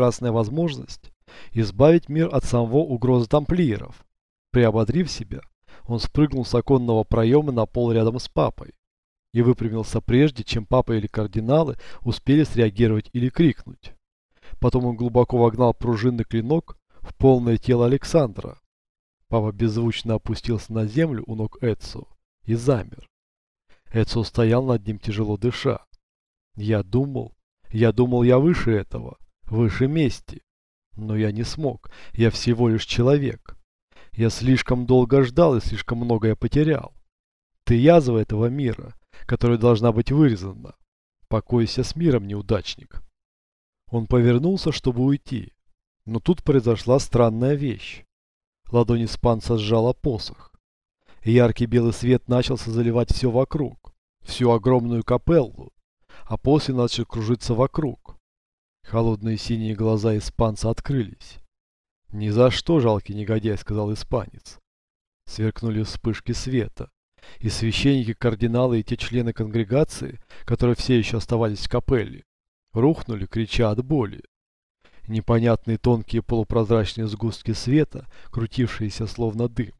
прекрасная возможность избавить мир от самого угрозы тамплиеров. Приободрив себя, он спрыгнул с оконного проема на пол рядом с папой и выпрямился прежде, чем папа или кардиналы успели среагировать или крикнуть. Потом он глубоко вогнал пружинный клинок в полное тело Александра. Папа беззвучно опустился на землю у ног Эдсо и замер. Эдсо стоял над ним тяжело дыша. Я думал, я думал, я выше этого, выше мести. Но я не смог, я всего лишь человек. Я слишком долго ждал и слишком многое потерял. Ты язва этого мира, которая должна быть вырезана. Покойся с миром, неудачник. Он повернулся, чтобы уйти. Но тут произошла странная вещь. Ладонь испанца сжала посох. Яркий белый свет начался заливать все вокруг, всю огромную капеллу, а после начал кружиться вокруг. Холодные синие глаза испанца открылись. «Ни за что, жалкий негодяй», — сказал испанец. Сверкнули вспышки света, и священники, кардиналы и те члены конгрегации, которые все еще оставались в капелле, рухнули, крича от боли. Непонятные тонкие полупрозрачные сгустки света, крутившиеся словно дым,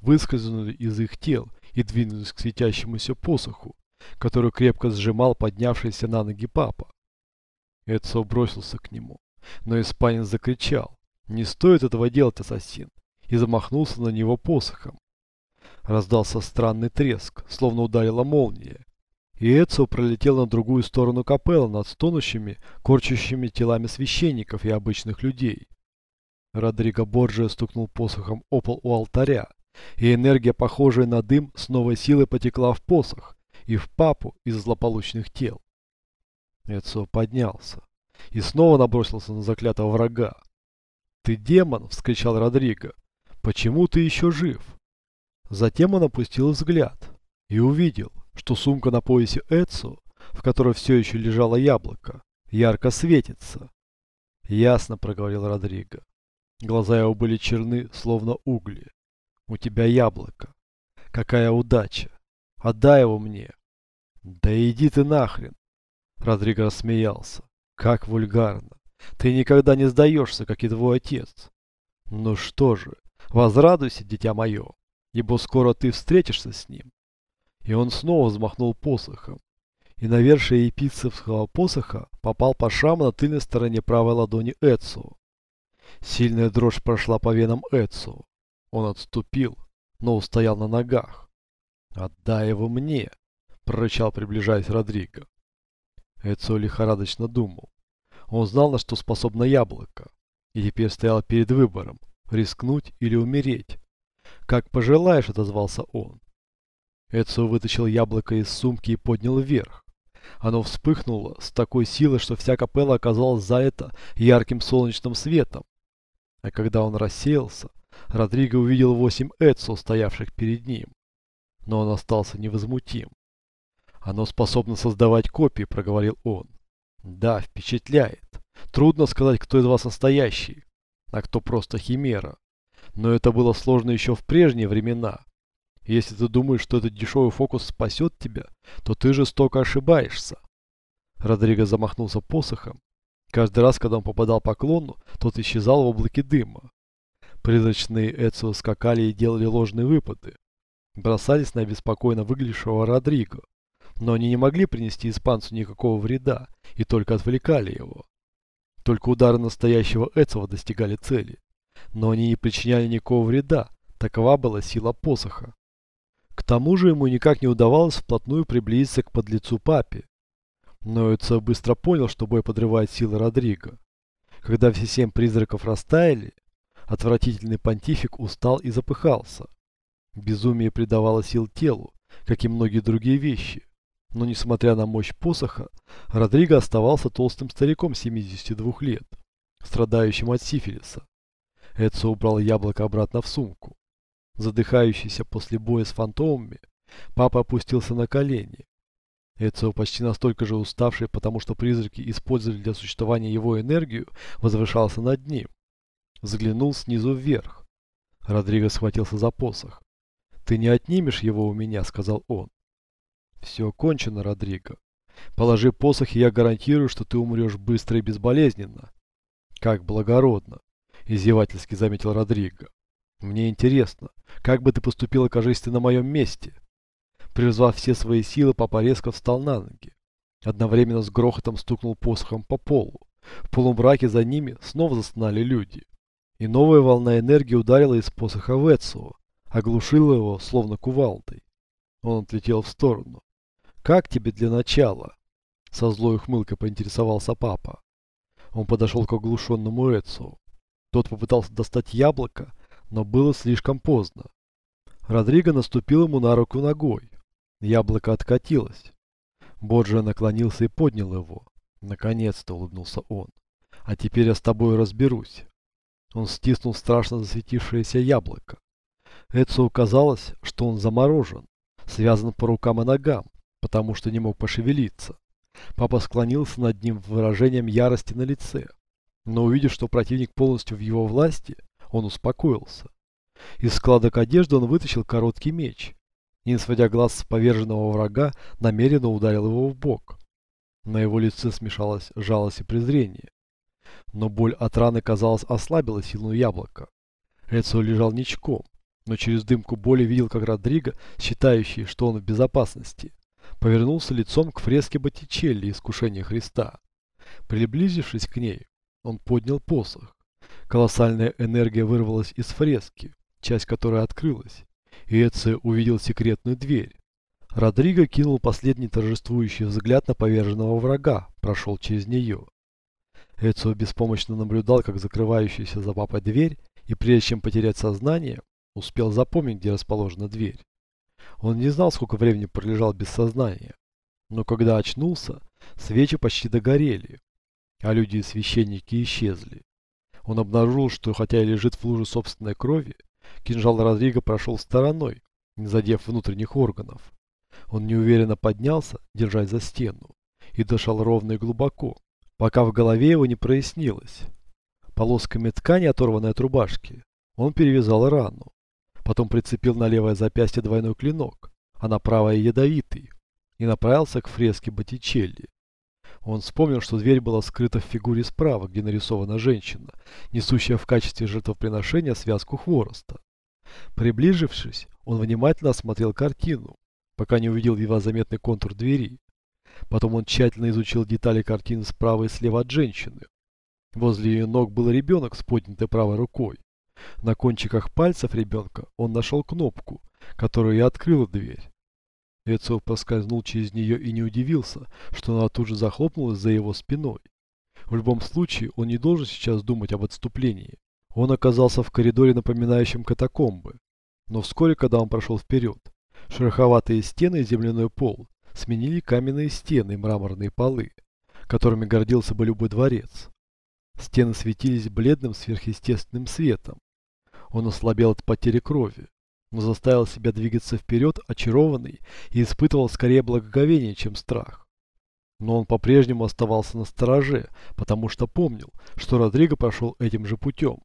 выскользнули из их тел и двинулись к светящемуся посоху, который крепко сжимал поднявшийся на ноги папа. Эдсо бросился к нему, но испанец закричал «Не стоит этого делать, ассасин!» и замахнулся на него посохом. Раздался странный треск, словно ударила молния, и Эцио пролетел на другую сторону капеллы над стонущими, корчащими телами священников и обычных людей. Родриго Борджио стукнул посохом о пол у алтаря, и энергия, похожая на дым, с новой силой потекла в посох и в папу из злополучных тел. Эцио поднялся и снова набросился на заклятого врага. «Ты демон!» — вскричал Родриго. «Почему ты еще жив?» Затем он опустил взгляд и увидел, что сумка на поясе Эцу, в которой все еще лежало яблоко, ярко светится. Ясно, проговорил Родриго. Глаза его были черны, словно угли. У тебя яблоко. Какая удача. Отдай его мне. Да иди ты нахрен. Родриго рассмеялся. Как вульгарно. Ты никогда не сдаешься, как и твой отец. Ну что же, возрадуйся, дитя мое, ибо скоро ты встретишься с ним. И он снова взмахнул посохом. И навершие епицевского посоха попал по шраму на тыльной стороне правой ладони Эцу. Сильная дрожь прошла по венам Эцу. Он отступил, но устоял на ногах. «Отдай его мне!» – прорычал, приближаясь Родриго. Эцо лихорадочно думал. Он знал, на что способно яблоко, и теперь стоял перед выбором – рискнуть или умереть. «Как пожелаешь», – отозвался он. Эцио вытащил яблоко из сумки и поднял вверх. Оно вспыхнуло с такой силой, что вся капелла оказалась за это ярким солнечным светом. А когда он рассеялся, Родриго увидел восемь Эцио, стоявших перед ним. Но он остался невозмутим. «Оно способно создавать копии», — проговорил он. «Да, впечатляет. Трудно сказать, кто из вас настоящий, а кто просто химера. Но это было сложно еще в прежние времена, если ты думаешь, что этот дешевый фокус спасет тебя, то ты жестоко ошибаешься. Родриго замахнулся посохом. Каждый раз, когда он попадал по клону, тот исчезал в облаке дыма. Призрачные Эцио скакали и делали ложные выпады. Бросались на беспокойно выглядевшего Родриго. Но они не могли принести испанцу никакого вреда и только отвлекали его. Только удары настоящего Эцио достигали цели. Но они не причиняли никакого вреда, такова была сила посоха. К тому же ему никак не удавалось вплотную приблизиться к подлецу папе. Но Эдсо быстро понял, что бой подрывает силы Родриго. Когда все семь призраков растаяли, отвратительный понтифик устал и запыхался. Безумие придавало сил телу, как и многие другие вещи. Но несмотря на мощь посоха, Родриго оставался толстым стариком 72 лет, страдающим от сифилиса. Эдсо убрал яблоко обратно в сумку. Задыхающийся после боя с фантомами, папа опустился на колени. Эцио, почти настолько же уставший, потому что призраки использовали для существования его энергию, возвышался над ним. Взглянул снизу вверх. Родриго схватился за посох. «Ты не отнимешь его у меня», — сказал он. «Все кончено, Родриго. Положи посох, и я гарантирую, что ты умрешь быстро и безболезненно». Как благородно, издевательски заметил Родриго. Мне интересно, как бы ты поступил, окажись ты на моем месте? Призвав все свои силы, папа резко встал на ноги. Одновременно с грохотом стукнул посохом по полу. В полумраке за ними снова застонали люди. И новая волна энергии ударила из посоха в Эцио, оглушила его, словно кувалдой. Он отлетел в сторону. «Как тебе для начала?» Со злой ухмылкой поинтересовался папа. Он подошел к оглушенному Эцио. Тот попытался достать яблоко, но было слишком поздно. Родриго наступил ему на руку ногой. Яблоко откатилось. Боджио наклонился и поднял его. Наконец-то улыбнулся он. А теперь я с тобой разберусь. Он стиснул страшно засветившееся яблоко. Эцу казалось, что он заморожен, связан по рукам и ногам, потому что не мог пошевелиться. Папа склонился над ним выражением ярости на лице. Но увидев, что противник полностью в его власти, он успокоился. Из складок одежды он вытащил короткий меч. Не сводя глаз с поверженного врага, намеренно ударил его в бок. На его лице смешалась жалость и презрение. Но боль от раны, казалось, ослабила силу яблока. Эцио лежал ничком, но через дымку боли видел, как Родриго, считающий, что он в безопасности, повернулся лицом к фреске Боттичелли «Искушение Христа». Приблизившись к ней, он поднял посох. Колоссальная энергия вырвалась из фрески, часть которой открылась, и Эцио увидел секретную дверь. Родриго кинул последний торжествующий взгляд на поверженного врага, прошел через нее. Эцио беспомощно наблюдал, как закрывающаяся за папой дверь, и прежде чем потерять сознание, успел запомнить, где расположена дверь. Он не знал, сколько времени пролежал без сознания, но когда очнулся, свечи почти догорели, а люди и священники исчезли. Он обнаружил, что хотя и лежит в луже собственной крови, кинжал Родриго прошел стороной, не задев внутренних органов. Он неуверенно поднялся, держась за стену, и дышал ровно и глубоко, пока в голове его не прояснилось. Полосками ткани, оторванной от рубашки, он перевязал рану. Потом прицепил на левое запястье двойной клинок, а на правое ядовитый, и направился к фреске Боттичелли. Он вспомнил, что дверь была скрыта в фигуре справа, где нарисована женщина, несущая в качестве жертвоприношения связку хвороста. Приближившись, он внимательно осмотрел картину, пока не увидел едва заметный контур двери. Потом он тщательно изучил детали картины справа и слева от женщины. Возле ее ног был ребенок с поднятой правой рукой. На кончиках пальцев ребенка он нашел кнопку, которая и открыла дверь. Эцио проскользнул через нее и не удивился, что она тут же захлопнулась за его спиной. В любом случае, он не должен сейчас думать об отступлении. Он оказался в коридоре, напоминающем катакомбы. Но вскоре, когда он прошел вперед, шероховатые стены и земляной пол сменили каменные стены и мраморные полы, которыми гордился бы любой дворец. Стены светились бледным сверхъестественным светом. Он ослабел от потери крови, но заставил себя двигаться вперед, очарованный, и испытывал скорее благоговение, чем страх. Но он по-прежнему оставался на стороже, потому что помнил, что Родриго прошел этим же путем.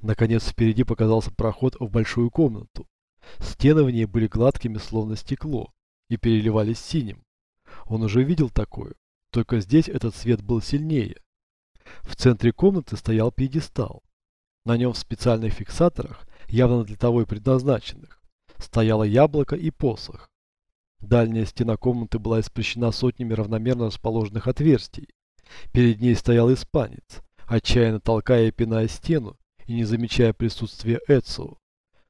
Наконец впереди показался проход в большую комнату. Стены в ней были гладкими, словно стекло, и переливались синим. Он уже видел такое, только здесь этот свет был сильнее. В центре комнаты стоял пьедестал. На нем в специальных фиксаторах, явно для того и предназначенных, стояло яблоко и посох. Дальняя стена комнаты была испрещена сотнями равномерно расположенных отверстий. Перед ней стоял испанец, отчаянно толкая и пиная стену и не замечая присутствия Эцио.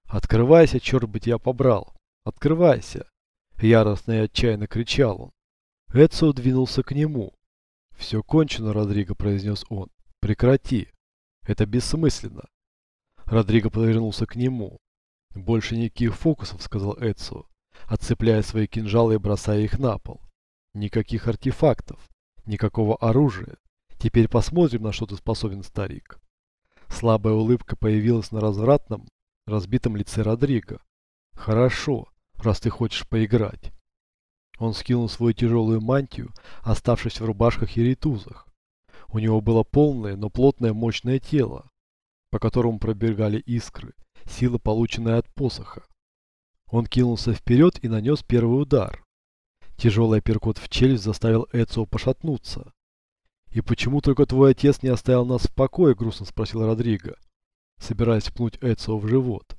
«Открывайся, черт бы тебя побрал! Открывайся!» Яростно и отчаянно кричал он. Эцио двинулся к нему. «Все кончено, Родриго», — произнес он. «Прекрати. Это бессмысленно». Родриго повернулся к нему. «Больше никаких фокусов», — сказал Эцио, отцепляя свои кинжалы и бросая их на пол. «Никаких артефактов, никакого оружия. Теперь посмотрим, на что ты способен, старик». Слабая улыбка появилась на развратном, разбитом лице Родриго. «Хорошо, раз ты хочешь поиграть». Он скинул свою тяжелую мантию, оставшись в рубашках и ритузах. У него было полное, но плотное мощное тело, по которому пробегали искры, сила, полученная от посоха. Он кинулся вперед и нанес первый удар. Тяжелый перкот в челюсть заставил Эцио пошатнуться. «И почему только твой отец не оставил нас в покое?» – грустно спросил Родриго, собираясь пнуть Эцио в живот.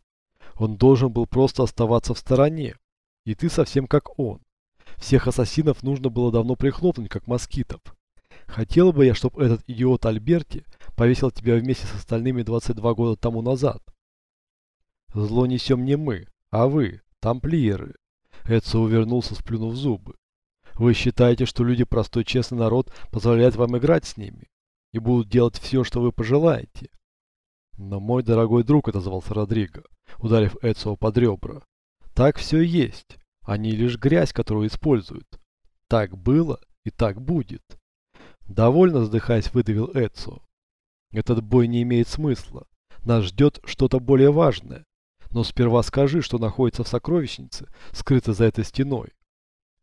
«Он должен был просто оставаться в стороне, и ты совсем как он. Всех ассасинов нужно было давно прихлопнуть, как москитов. Хотел бы я, чтобы этот идиот Альберти повесил тебя вместе с остальными 22 года тому назад. Зло несем не мы, а вы, тамплиеры. Эдсо увернулся, сплюнув зубы. Вы считаете, что люди, простой честный народ, позволяют вам играть с ними и будут делать все, что вы пожелаете. Но мой дорогой друг, отозвался Родриго, ударив Эдсо под ребра. Так все есть. Они лишь грязь, которую используют. Так было и так будет. Довольно вздыхаясь, выдавил Эдсо. Этот бой не имеет смысла. Нас ждет что-то более важное. Но сперва скажи, что находится в сокровищнице, скрыто за этой стеной.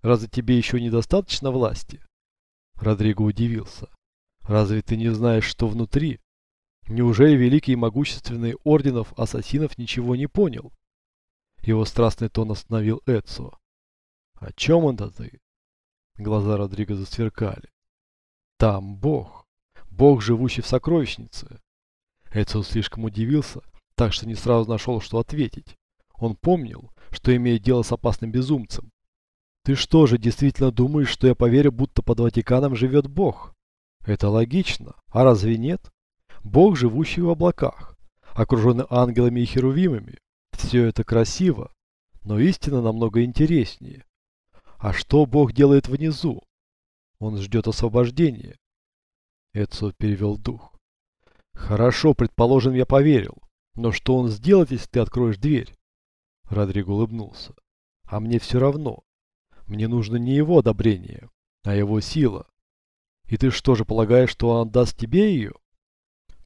Разве тебе еще недостаточно власти? Родриго удивился. Разве ты не знаешь, что внутри? Неужели великий и могущественный орденов ассасинов ничего не понял? Его страстный тон остановил Эдсо. О чем это ты? Глаза Родриго засверкали. Там Бог. Бог, живущий в сокровищнице. Эцио слишком удивился, так что не сразу нашел, что ответить. Он помнил, что имеет дело с опасным безумцем. Ты что же, действительно думаешь, что я поверю, будто под Ватиканом живет Бог? Это логично. А разве нет? Бог, живущий в облаках, окруженный ангелами и херувимами. Все это красиво, но истина намного интереснее. А что Бог делает внизу? Он ждет освобождения. Эдсо перевел дух. Хорошо, предположим, я поверил. Но что он сделает, если ты откроешь дверь? Родриго улыбнулся. А мне все равно. Мне нужно не его одобрение, а его сила. И ты что же полагаешь, что он даст тебе ее?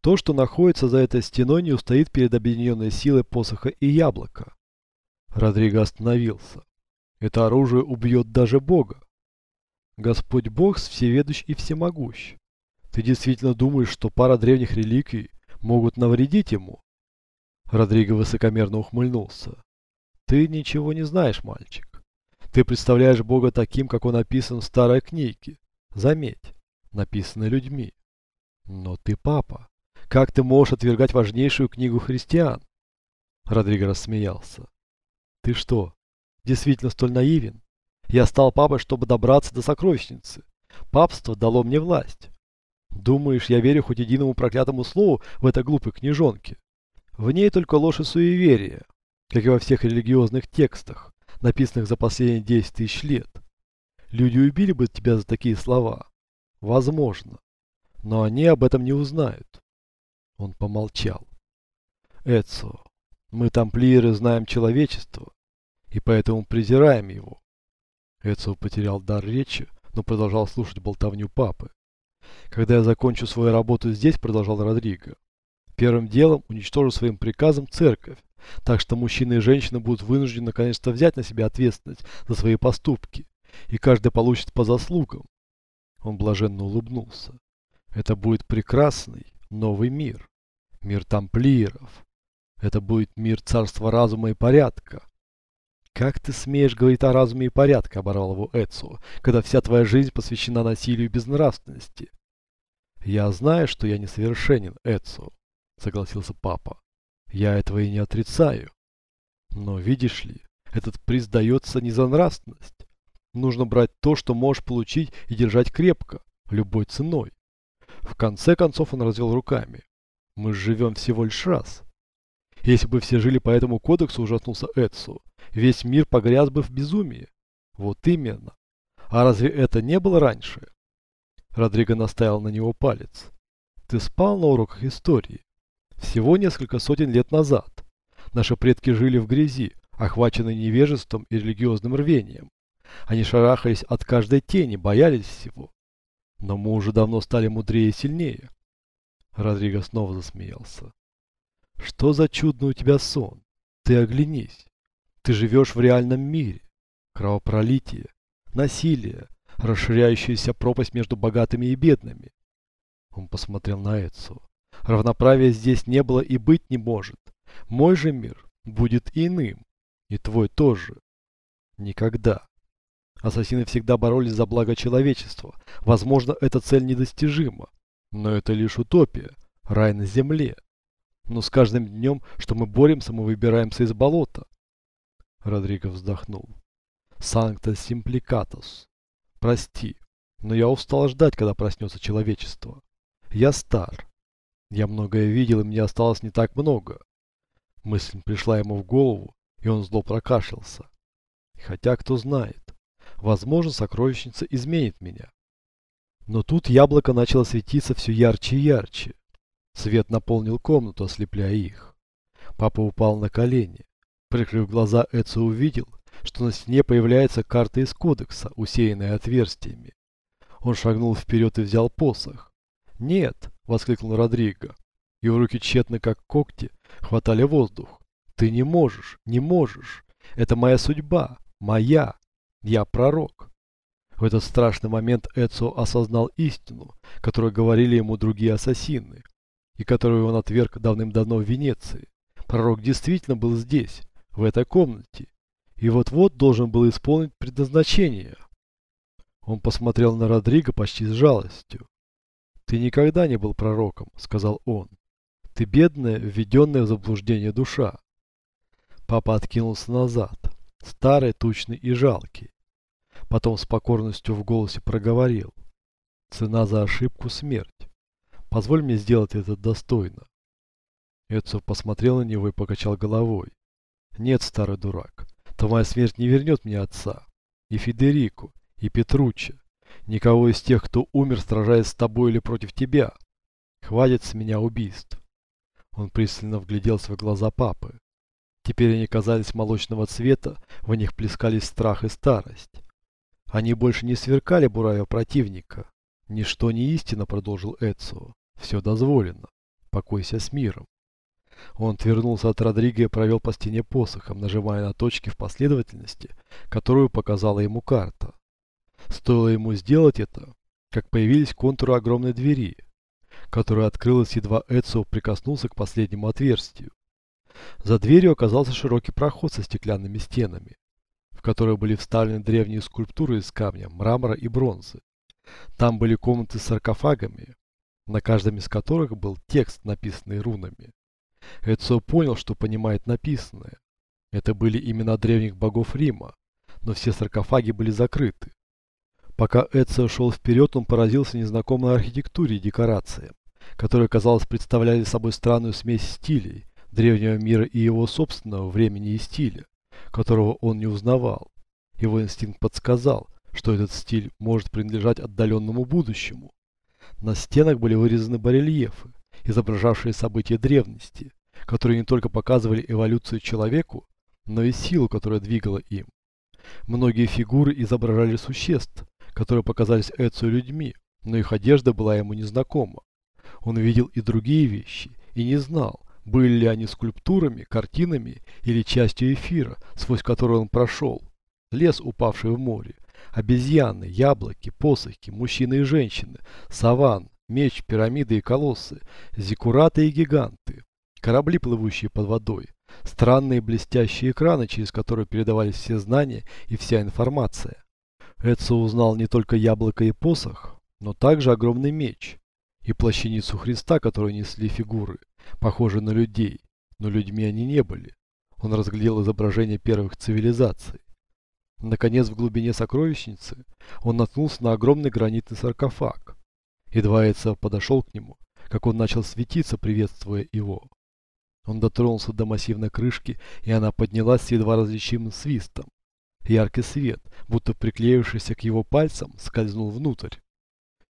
То, что находится за этой стеной, не устоит перед объединенной силой посоха и яблока. Родриго остановился. Это оружие убьет даже Бога. Господь Бог всеведущ и всемогущ. Ты действительно думаешь, что пара древних реликвий могут навредить ему? Родриго высокомерно ухмыльнулся. Ты ничего не знаешь, мальчик. Ты представляешь Бога таким, как он описан в старой книге. Заметь, написанной людьми. Но ты папа. Как ты можешь отвергать важнейшую книгу христиан? Родриго рассмеялся. Ты что, действительно столь наивен? Я стал папой, чтобы добраться до сокровищницы. Папство дало мне власть. Думаешь, я верю хоть единому проклятому слову в этой глупой книжонке? В ней только ложь и суеверие, как и во всех религиозных текстах, написанных за последние 10 тысяч лет. Люди убили бы тебя за такие слова. Возможно. Но они об этом не узнают. Он помолчал. Эцо, мы тамплиеры знаем человечество, и поэтому презираем его. Эцио потерял дар речи, но продолжал слушать болтовню папы. «Когда я закончу свою работу здесь», — продолжал Родриго, «первым делом уничтожу своим приказом церковь, так что мужчины и женщины будут вынуждены наконец-то взять на себя ответственность за свои поступки, и каждый получит по заслугам». Он блаженно улыбнулся. «Это будет прекрасный новый мир, мир тамплиеров. Это будет мир царства разума и порядка, «Как ты смеешь говорить о разуме и порядке?» – оборвал его Эцио, «когда вся твоя жизнь посвящена насилию и безнравственности». «Я знаю, что я несовершенен, Эцио», – согласился папа. «Я этого и не отрицаю. Но, видишь ли, этот приз дается не за нравственность. Нужно брать то, что можешь получить и держать крепко, любой ценой». В конце концов он развел руками. «Мы живем всего лишь раз». Если бы все жили по этому кодексу, ужаснулся Эдсо, весь мир погряз бы в безумии. Вот именно. А разве это не было раньше? Родриго наставил на него палец. Ты спал на уроках истории? Всего несколько сотен лет назад. Наши предки жили в грязи, охваченные невежеством и религиозным рвением. Они шарахались от каждой тени, боялись всего. Но мы уже давно стали мудрее и сильнее. Родриго снова засмеялся. Что за чудный у тебя сон? Ты оглянись. Ты живешь в реальном мире. Кровопролитие, насилие, расширяющаяся пропасть между богатыми и бедными. Он посмотрел на Эдсо. Равноправия здесь не было и быть не может. Мой же мир будет иным. И твой тоже. Никогда. Ассасины всегда боролись за благо человечества. Возможно, эта цель недостижима. Но это лишь утопия. Рай на земле. Но с каждым днем, что мы боремся, мы выбираемся из болота. Родриго вздохнул. Санкта симпликатус. Прости, но я устал ждать, когда проснется человечество. Я стар. Я многое видел, и мне осталось не так много. Мысль пришла ему в голову, и он зло прокашлялся. Хотя, кто знает, возможно, сокровищница изменит меня. Но тут яблоко начало светиться все ярче и ярче. Свет наполнил комнату, ослепляя их. Папа упал на колени. Прикрыв глаза, Эцо увидел, что на стене появляется карта из кодекса, усеянная отверстиями. Он шагнул вперед и взял посох. «Нет!» — воскликнул Родриго. Его руки тщетно, как когти, хватали воздух. «Ты не можешь, не можешь! Это моя судьба, моя! Я пророк!» В этот страшный момент Эцо осознал истину, которую говорили ему другие ассасины, и которую он отверг давным-давно в Венеции. Пророк действительно был здесь, в этой комнате, и вот-вот должен был исполнить предназначение. Он посмотрел на Родриго почти с жалостью. «Ты никогда не был пророком», — сказал он. «Ты бедная, введенная в заблуждение душа». Папа откинулся назад, старый, тучный и жалкий. Потом с покорностью в голосе проговорил. «Цена за ошибку – смерть. Позволь мне сделать это достойно». Эдсо посмотрел на него и покачал головой. «Нет, старый дурак, твоя смерть не вернет мне отца, и Федерику, и Петручча, никого из тех, кто умер, сражаясь с тобой или против тебя. Хватит с меня убийств». Он пристально вгляделся в глаза папы. Теперь они казались молочного цвета, в них плескались страх и старость. Они больше не сверкали, буравя противника. Ничто не истина, продолжил Эцио. Все дозволено. Покойся с миром. Он отвернулся от Родриго и провел по стене посохом, нажимая на точки в последовательности, которую показала ему карта. Стоило ему сделать это, как появились контуры огромной двери, которая открылась, едва Эцио прикоснулся к последнему отверстию. За дверью оказался широкий проход со стеклянными стенами в которые были вставлены древние скульптуры из камня, мрамора и бронзы. Там были комнаты с саркофагами, на каждом из которых был текст, написанный рунами. Эцио понял, что понимает написанное. Это были имена древних богов Рима, но все саркофаги были закрыты. Пока Эцио шел вперед, он поразился незнакомой архитектуре и декорациям, которые, казалось, представляли собой странную смесь стилей, древнего мира и его собственного времени и стиля которого он не узнавал. Его инстинкт подсказал, что этот стиль может принадлежать отдаленному будущему. На стенах были вырезаны барельефы, изображавшие события древности, которые не только показывали эволюцию человеку, но и силу, которая двигала им. Многие фигуры изображали существ, которые показались Эцу людьми, но их одежда была ему незнакома. Он видел и другие вещи, и не знал, были ли они скульптурами, картинами или частью эфира, сквозь который он прошел? Лес, упавший в море, обезьяны, яблоки, посохи, мужчины и женщины, саван, меч, пирамиды и колоссы, зиккураты и гиганты, корабли, плывущие под водой, странные блестящие экраны, через которые передавались все знания и вся информация. Эдсо узнал не только яблоко и посох, но также огромный меч и плащаницу Христа, которую несли фигуры, похожие на людей, но людьми они не были. Он разглядел изображение первых цивилизаций. Наконец, в глубине сокровищницы он наткнулся на огромный гранитный саркофаг. Едва Эдсо подошел к нему, как он начал светиться, приветствуя его. Он дотронулся до массивной крышки, и она поднялась с едва различимым свистом. Яркий свет, будто приклеившийся к его пальцам, скользнул внутрь.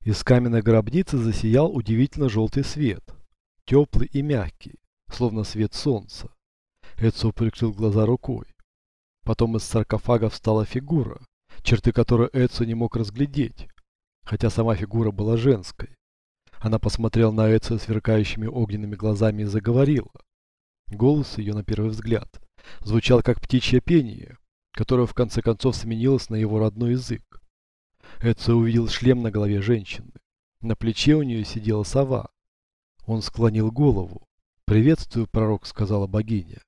Из каменной гробницы засиял удивительно желтый свет теплый и мягкий, словно свет солнца. Эдсо прикрыл глаза рукой. Потом из саркофага встала фигура, черты которой Эдсо не мог разглядеть, хотя сама фигура была женской. Она посмотрела на Эдсо сверкающими огненными глазами и заговорила. Голос ее, на первый взгляд, звучал как птичье пение, которое в конце концов сменилось на его родной язык. Эдсо увидел шлем на голове женщины. На плече у нее сидела сова. Он склонил голову. «Приветствую, пророк», — сказала богиня.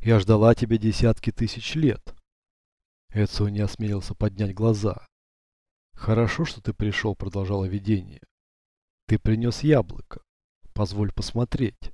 «Я ждала тебя десятки тысяч лет». Эцио не осмелился поднять глаза. «Хорошо, что ты пришел», — продолжало видение. «Ты принес яблоко. Позволь посмотреть».